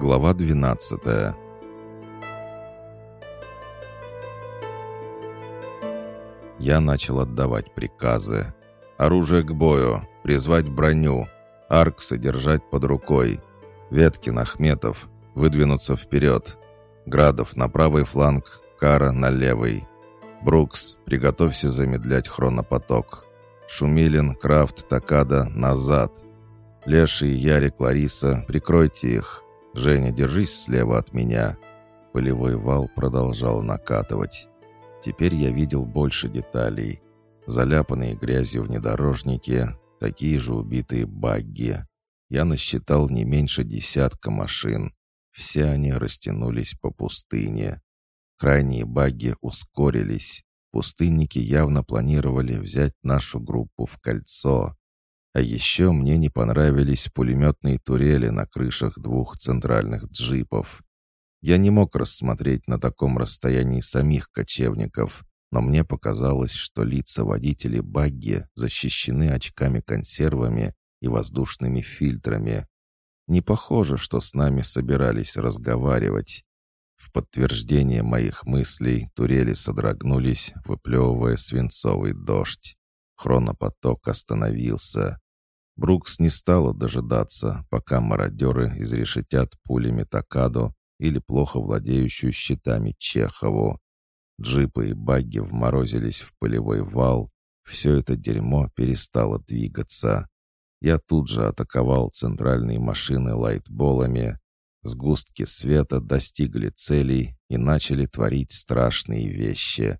Глава 12 Я начал отдавать приказы. Оружие к бою, призвать броню, арк содержать под рукой, Веткин, Ахметов, выдвинуться вперед, Градов на правый фланг, Кара на левый. Брукс, приготовься замедлять хронопоток. Шумилин, Крафт, Такада назад. Леший, Ярик, Лариса, прикройте их. Женя, держись слева от меня. Полевой вал продолжал накатывать. Теперь я видел больше деталей. Заляпанные грязью внедорожники, такие же убитые багги. Я насчитал не меньше десятка машин. Все они растянулись по пустыне. Крайние багги ускорились. Пустынники явно планировали взять нашу группу в кольцо. А еще мне не понравились пулеметные турели на крышах двух центральных джипов. Я не мог рассмотреть на таком расстоянии самих кочевников, но мне показалось, что лица водителей багги защищены очками-консервами и воздушными фильтрами. Не похоже, что с нами собирались разговаривать. В подтверждение моих мыслей турели содрогнулись, выплевывая свинцовый дождь. Хронопоток остановился. Брукс не стала дожидаться, пока мародеры изрешетят пулями Такаду или плохо владеющую щитами Чехову. Джипы и багги вморозились в полевой вал. Все это дерьмо перестало двигаться. Я тут же атаковал центральные машины лайтболами. Сгустки света достигли целей и начали творить страшные вещи.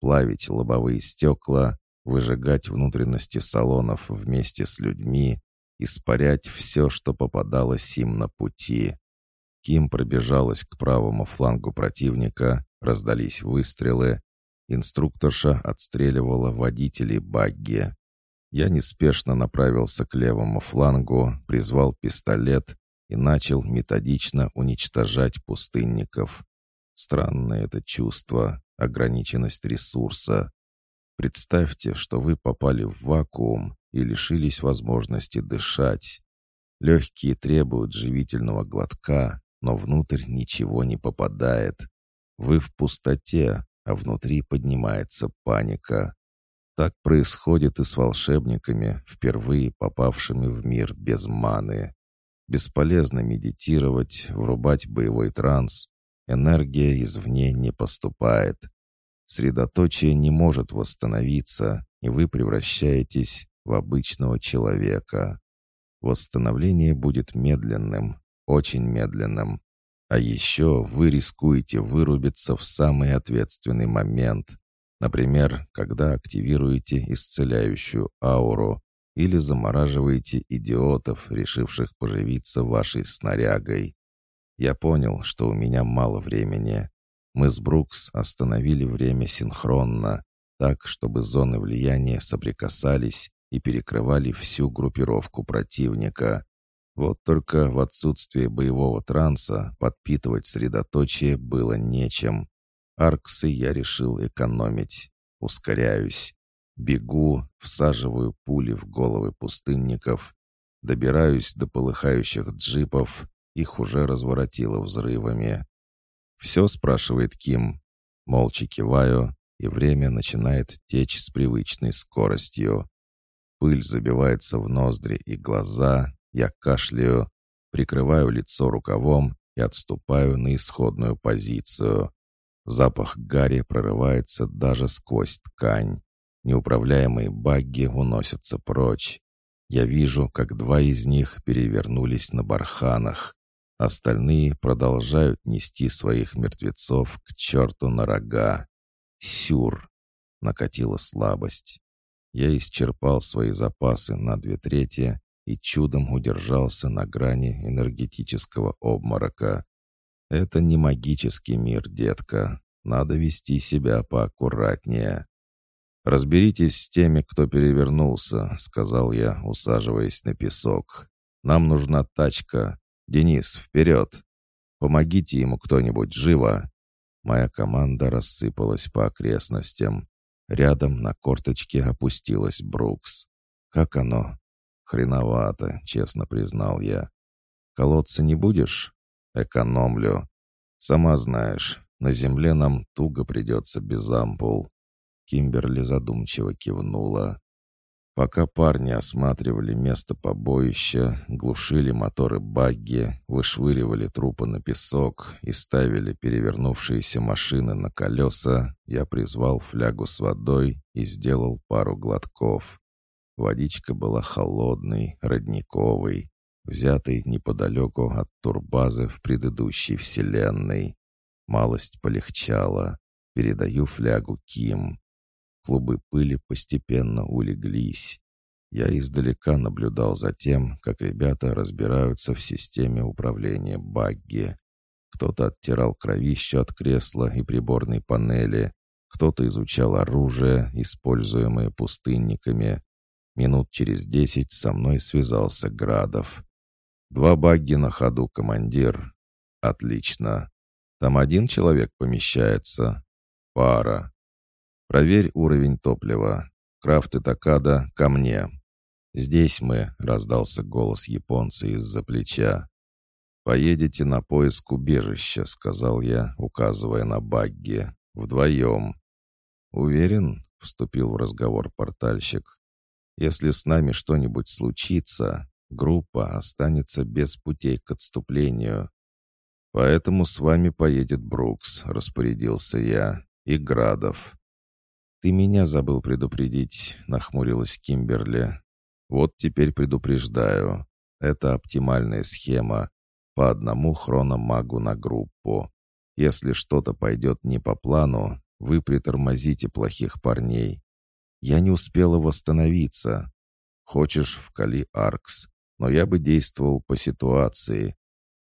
Плавить лобовые стекла, выжигать внутренности салонов вместе с людьми, испарять все, что попадалось им на пути. Ким пробежалась к правому флангу противника, раздались выстрелы. Инструкторша отстреливала водителей багги. Я неспешно направился к левому флангу, призвал пистолет и начал методично уничтожать пустынников. Странное это чувство, ограниченность ресурса. Представьте, что вы попали в вакуум и лишились возможности дышать. Легкие требуют живительного глотка, но внутрь ничего не попадает. Вы в пустоте, а внутри поднимается паника. Так происходит и с волшебниками, впервые попавшими в мир без маны. Бесполезно медитировать, врубать боевой транс. Энергия извне не поступает. Средоточие не может восстановиться, и вы превращаетесь в обычного человека. Восстановление будет медленным, очень медленным. А еще вы рискуете вырубиться в самый ответственный момент. Например, когда активируете исцеляющую ауру или замораживаете идиотов, решивших поживиться вашей снарягой. Я понял, что у меня мало времени. Мы с Брукс остановили время синхронно, так, чтобы зоны влияния соприкасались и перекрывали всю группировку противника. Вот только в отсутствие боевого транса подпитывать средоточие было нечем. Арксы я решил экономить. Ускоряюсь. Бегу, всаживаю пули в головы пустынников. Добираюсь до полыхающих джипов. Их уже разворотило взрывами. «Все?» — спрашивает Ким. Молча киваю, и время начинает течь с привычной скоростью. Пыль забивается в ноздри и глаза, я кашляю, прикрываю лицо рукавом и отступаю на исходную позицию. Запах гари прорывается даже сквозь ткань. Неуправляемые багги уносятся прочь. Я вижу, как два из них перевернулись на барханах. Остальные продолжают нести своих мертвецов к черту на рога. Сюр! Накатила слабость. Я исчерпал свои запасы на две трети и чудом удержался на грани энергетического обморока. Это не магический мир, детка. Надо вести себя поаккуратнее. «Разберитесь с теми, кто перевернулся», — сказал я, усаживаясь на песок. «Нам нужна тачка. Денис, вперед! Помогите ему кто-нибудь, живо!» Моя команда рассыпалась по окрестностям. Рядом на корточке опустилась Брукс. «Как оно?» «Хреновато», — честно признал я. «Колоться не будешь?» Экономлю. Сама знаешь, на земле нам туго придется без ампул». Кимберли задумчиво кивнула. Пока парни осматривали место побоища, глушили моторы багги, вышвыривали трупы на песок и ставили перевернувшиеся машины на колеса, я призвал флягу с водой и сделал пару глотков. Водичка была холодной, родниковой, взятой неподалеку от турбазы в предыдущей вселенной. Малость полегчала. Передаю флягу Ким. Клубы пыли постепенно улеглись. Я издалека наблюдал за тем, как ребята разбираются в системе управления багги. Кто-то оттирал кровищу от кресла и приборной панели, кто-то изучал оружие, используемое пустынниками. Минут через десять со мной связался Градов. «Два багги на ходу, командир». «Отлично. Там один человек помещается?» «Пара. Проверь уровень топлива. Крафт и Такада ко мне. Здесь мы, раздался голос японца из-за плеча. «Поедете на поиск убежища», — сказал я, указывая на багги. «Вдвоем». «Уверен?» — вступил в разговор портальщик. «Если с нами что-нибудь случится, группа останется без путей к отступлению. Поэтому с вами поедет Брукс», — распорядился я, — «и Градов. «Ты меня забыл предупредить», — нахмурилась Кимберли. «Вот теперь предупреждаю. Это оптимальная схема. По одному хрономагу на группу. Если что-то пойдет не по плану, вы притормозите плохих парней. Я не успела восстановиться. Хочешь, вкали Аркс. Но я бы действовал по ситуации.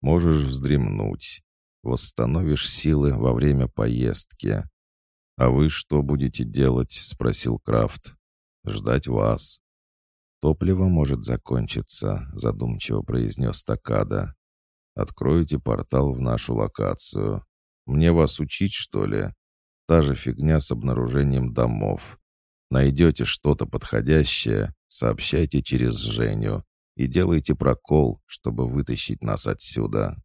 Можешь вздремнуть. Восстановишь силы во время поездки. «А вы что будете делать?» — спросил Крафт. «Ждать вас». «Топливо может закончиться», — задумчиво произнес Такада. «Откройте портал в нашу локацию. Мне вас учить, что ли? Та же фигня с обнаружением домов. Найдете что-то подходящее, сообщайте через Женю и делайте прокол, чтобы вытащить нас отсюда».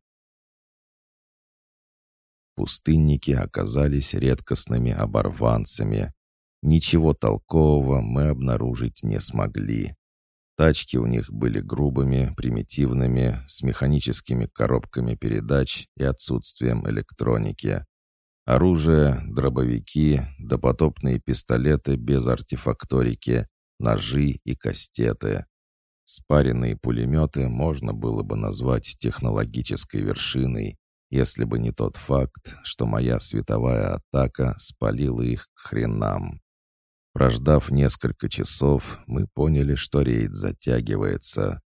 Пустынники оказались редкостными оборванцами. Ничего толкового мы обнаружить не смогли. Тачки у них были грубыми, примитивными, с механическими коробками передач и отсутствием электроники. Оружие, дробовики, допотопные пистолеты без артефакторики, ножи и кастеты. Спаренные пулеметы можно было бы назвать технологической вершиной, если бы не тот факт, что моя световая атака спалила их к хренам. Прождав несколько часов, мы поняли, что рейд затягивается.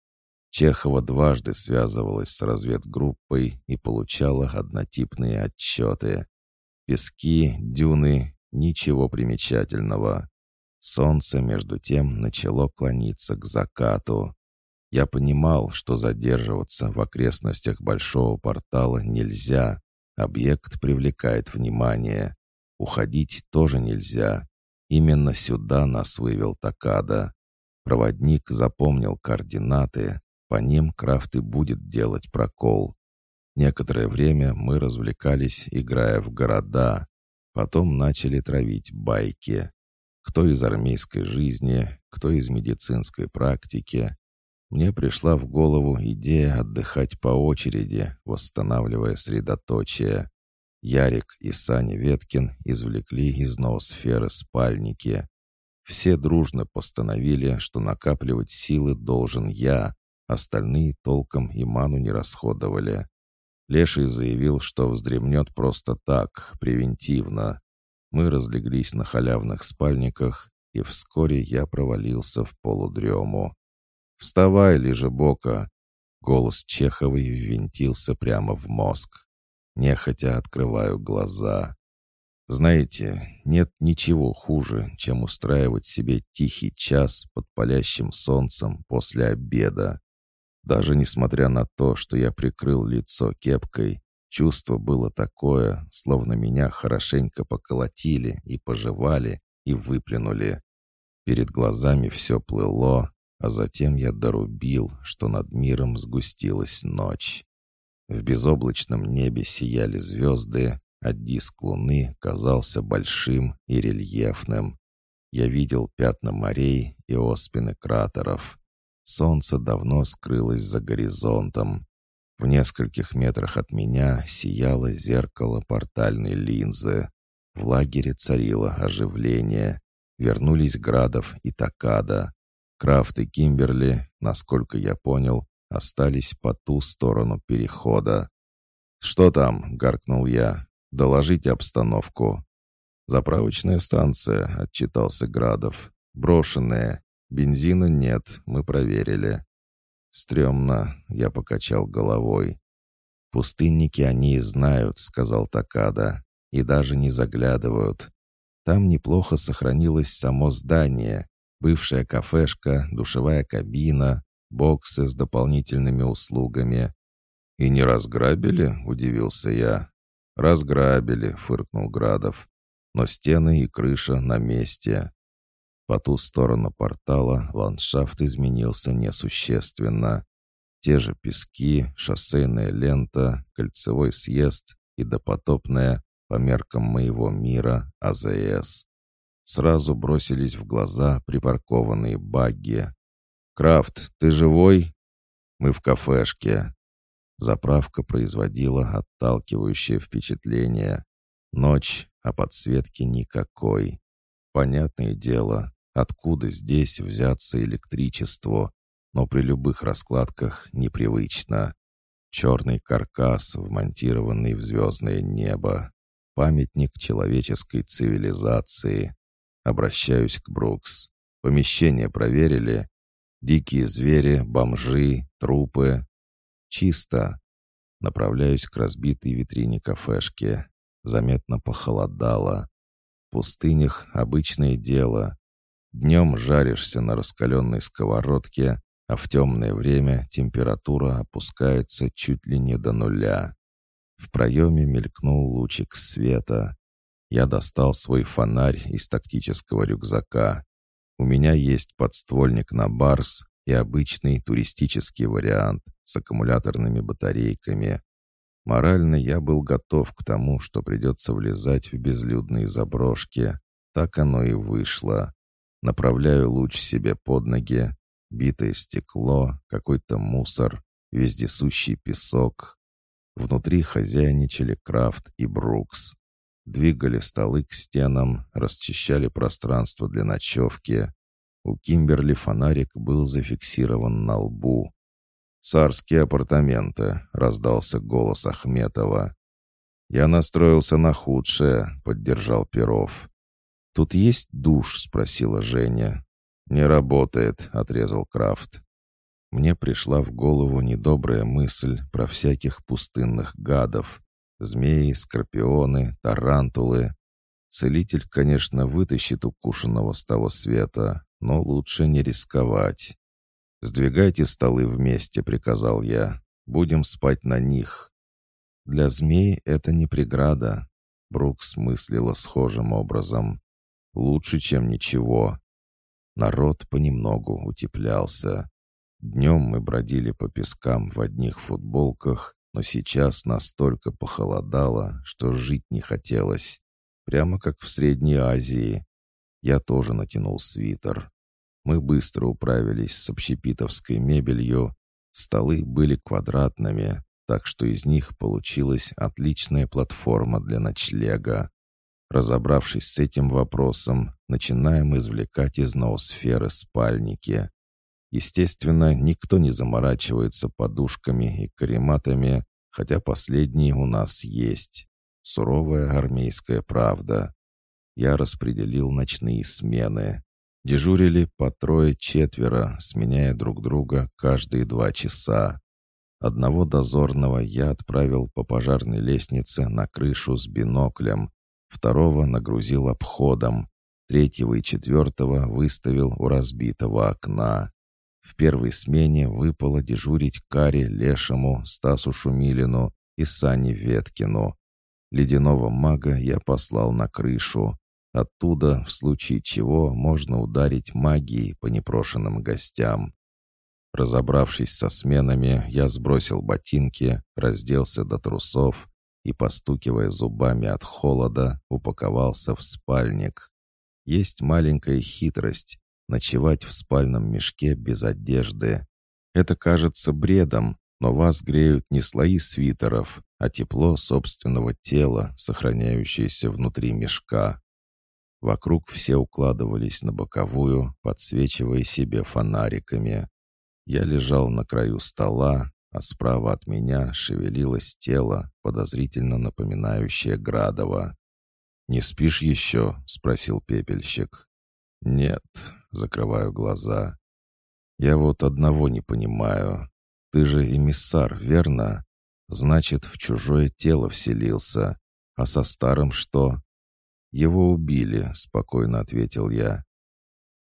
Чехова дважды связывалась с разведгруппой и получала однотипные отчеты. Пески, дюны, ничего примечательного. Солнце, между тем, начало клониться к закату. Я понимал, что задерживаться в окрестностях большого портала нельзя. Объект привлекает внимание. Уходить тоже нельзя. Именно сюда нас вывел Такада. Проводник запомнил координаты. По ним Крафт и будет делать прокол. Некоторое время мы развлекались, играя в города. Потом начали травить байки. Кто из армейской жизни, кто из медицинской практики, мне пришла в голову идея отдыхать по очереди, восстанавливая средоточие. Ярик и Саня Веткин извлекли из ноосферы спальники. Все дружно постановили, что накапливать силы должен я, остальные толком и ману не расходовали. Леший заявил, что вздремнет просто так, превентивно. Мы разлеглись на халявных спальниках, и вскоре я провалился в полудрему. «Вставай, Бока!» Голос Чеховой ввинтился прямо в мозг. Нехотя открываю глаза. Знаете, нет ничего хуже, чем устраивать себе тихий час под палящим солнцем после обеда. Даже несмотря на то, что я прикрыл лицо кепкой, чувство было такое, словно меня хорошенько поколотили и пожевали и выплюнули. Перед глазами все плыло, а затем я дорубил, что над миром сгустилась ночь. В безоблачном небе сияли звезды, а диск луны казался большим и рельефным. Я видел пятна морей и оспины кратеров. Солнце давно скрылось за горизонтом. В нескольких метрах от меня сияло зеркало портальной линзы. В лагере царило оживление. Вернулись Градов и Такада. Крафт и Кимберли, насколько я понял, остались по ту сторону перехода. «Что там?» — гаркнул я. «Доложите обстановку». «Заправочная станция», — отчитался Градов. «Брошенная. Бензина нет, мы проверили». «Стремно», — я покачал головой. «Пустынники они и знают», — сказал Такада, — «и даже не заглядывают. Там неплохо сохранилось само здание, бывшая кафешка, душевая кабина, боксы с дополнительными услугами. «И не разграбили?» — удивился я. «Разграбили», — фыркнул Градов. «Но стены и крыша на месте». По ту сторону портала ландшафт изменился несущественно. Те же пески, шоссейная лента, кольцевой съезд и допотопная, по меркам моего мира, АЗС. Сразу бросились в глаза припаркованные багги. «Крафт, ты живой?» «Мы в кафешке». Заправка производила отталкивающее впечатление. Ночь, а подсветки никакой. Понятное дело, откуда здесь взяться электричество, но при любых раскладках непривычно. Черный каркас, вмонтированный в звездное небо. Памятник человеческой цивилизации. Обращаюсь к Брукс. Помещение проверили. Дикие звери, бомжи, трупы. Чисто. Направляюсь к разбитой витрине кафешки. Заметно похолодало. В пустынях обычное дело. Днем жаришься на раскаленной сковородке, а в темное время температура опускается чуть ли не до нуля. В проеме мелькнул лучик света. Я достал свой фонарь из тактического рюкзака. У меня есть подствольник на Барс и обычный туристический вариант с аккумуляторными батарейками. Морально я был готов к тому, что придется влезать в безлюдные заброшки. Так оно и вышло. Направляю луч себе под ноги. Битое стекло, какой-то мусор, вездесущий песок. Внутри хозяйничали Крафт и Брукс двигали столы к стенам, расчищали пространство для ночевки. У Кимберли фонарик был зафиксирован на лбу. «Царские апартаменты», — раздался голос Ахметова. «Я настроился на худшее», — поддержал Перов. «Тут есть душ?» — спросила Женя. «Не работает», — отрезал Крафт. Мне пришла в голову недобрая мысль про всяких пустынных гадов, Змеи, скорпионы, тарантулы. Целитель, конечно, вытащит укушенного с того света, но лучше не рисковать. «Сдвигайте столы вместе», — приказал я. «Будем спать на них». «Для змей это не преграда», — Брукс мыслила схожим образом. «Лучше, чем ничего». Народ понемногу утеплялся. Днем мы бродили по пескам в одних футболках, но сейчас настолько похолодало, что жить не хотелось. Прямо как в Средней Азии. Я тоже натянул свитер. Мы быстро управились с общепитовской мебелью. Столы были квадратными, так что из них получилась отличная платформа для ночлега. Разобравшись с этим вопросом, начинаем извлекать из ноосферы спальники. Естественно, никто не заморачивается подушками и карематами, хотя последние у нас есть. Суровая армейская правда. Я распределил ночные смены. Дежурили по трое-четверо, сменяя друг друга каждые два часа. Одного дозорного я отправил по пожарной лестнице на крышу с биноклем, второго нагрузил обходом, третьего и четвертого выставил у разбитого окна. В первой смене выпало дежурить Каре Лешему, Стасу Шумилину и Сане Веткину. Ледяного мага я послал на крышу. Оттуда, в случае чего, можно ударить магией по непрошенным гостям. Разобравшись со сменами, я сбросил ботинки, разделся до трусов и, постукивая зубами от холода, упаковался в спальник. Есть маленькая хитрость — ночевать в спальном мешке без одежды. Это кажется бредом, но вас греют не слои свитеров, а тепло собственного тела, сохраняющееся внутри мешка. Вокруг все укладывались на боковую, подсвечивая себе фонариками. Я лежал на краю стола, а справа от меня шевелилось тело, подозрительно напоминающее Градова. «Не спишь еще?» — спросил пепельщик. «Нет», — закрываю глаза. «Я вот одного не понимаю. Ты же эмиссар, верно? Значит, в чужое тело вселился. А со старым что?» «Его убили», — спокойно ответил я.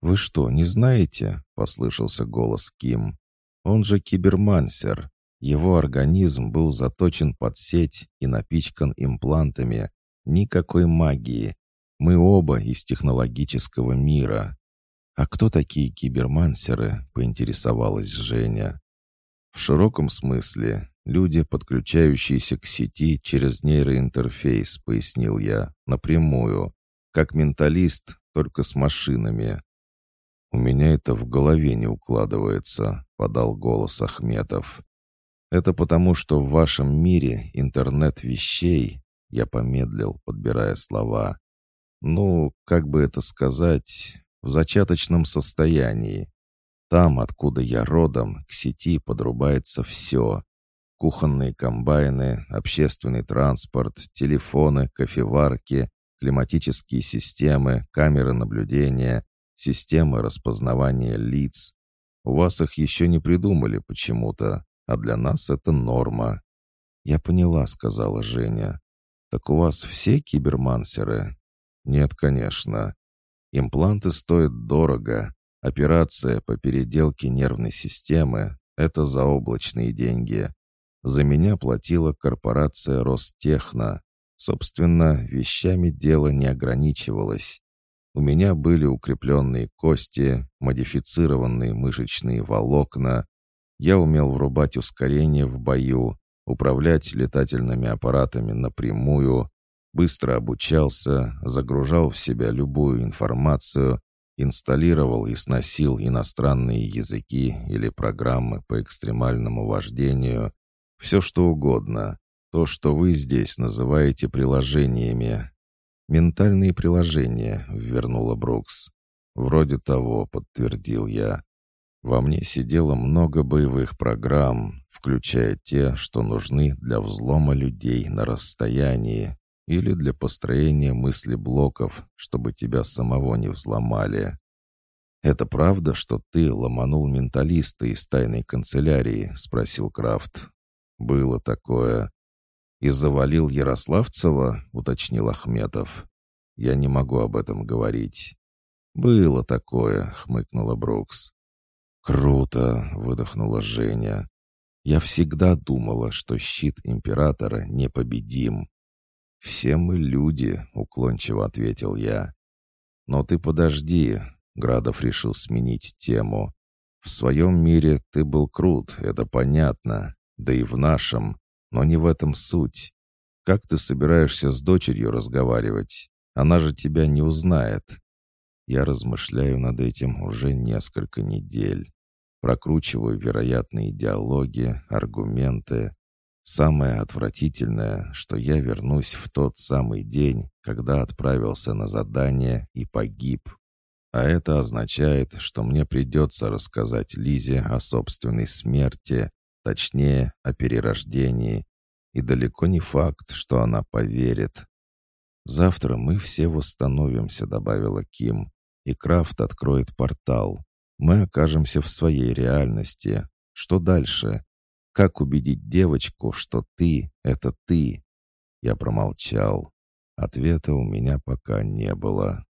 «Вы что, не знаете?» — послышался голос Ким. «Он же кибермансер. Его организм был заточен под сеть и напичкан имплантами. Никакой магии. Мы оба из технологического мира». «А кто такие кибермансеры?» — поинтересовалась Женя. «В широком смысле люди, подключающиеся к сети через нейроинтерфейс», — пояснил я, — «напрямую. Как менталист, только с машинами. «У меня это в голове не укладывается», — подал голос Ахметов. «Это потому, что в вашем мире интернет вещей...» Я помедлил, подбирая слова. «Ну, как бы это сказать, в зачаточном состоянии. Там, откуда я родом, к сети подрубается все. Кухонные комбайны, общественный транспорт, телефоны, кофеварки, климатические системы, камеры наблюдения, системы распознавания лиц. У вас их еще не придумали почему-то, а для нас это норма». «Я поняла», — сказала Женя. «Так у вас все кибермансеры?» «Нет, конечно. Импланты стоят дорого. Операция по переделке нервной системы — это заоблачные деньги. За меня платила корпорация Ростехно. Собственно, вещами дело не ограничивалось. У меня были укрепленные кости, модифицированные мышечные волокна. Я умел врубать ускорение в бою, управлять летательными аппаратами напрямую, быстро обучался, загружал в себя любую информацию, инсталлировал и сносил иностранные языки или программы по экстремальному вождению, все что угодно, то, что вы здесь называете приложениями, «Ментальные приложения», — вернула Брукс. «Вроде того», — подтвердил я. «Во мне сидело много боевых программ, включая те, что нужны для взлома людей на расстоянии или для построения мыслеблоков, чтобы тебя самого не взломали». «Это правда, что ты ломанул менталиста из тайной канцелярии?» — спросил Крафт. «Было такое. «И завалил Ярославцева?» — уточнил Ахметов. «Я не могу об этом говорить». «Было такое», — хмыкнула Брукс. «Круто!» — выдохнула Женя. «Я всегда думала, что щит императора непобедим». «Все мы люди», — уклончиво ответил я. «Но ты подожди», — Градов решил сменить тему. «В своем мире ты был крут, это понятно. Да и в нашем. Но не в этом суть. Как ты собираешься с дочерью разговаривать? Она же тебя не узнает. Я размышляю над этим уже несколько недель. Прокручиваю вероятные диалоги, аргументы. Самое отвратительное, что я вернусь в тот самый день, когда отправился на задание и погиб. А это означает, что мне придется рассказать Лизе о собственной смерти, точнее, о перерождении, и далеко не факт, что она поверит. «Завтра мы все восстановимся», — добавила Ким, «и Крафт откроет портал. Мы окажемся в своей реальности. Что дальше? Как убедить девочку, что ты — это ты?» Я промолчал. Ответа у меня пока не было.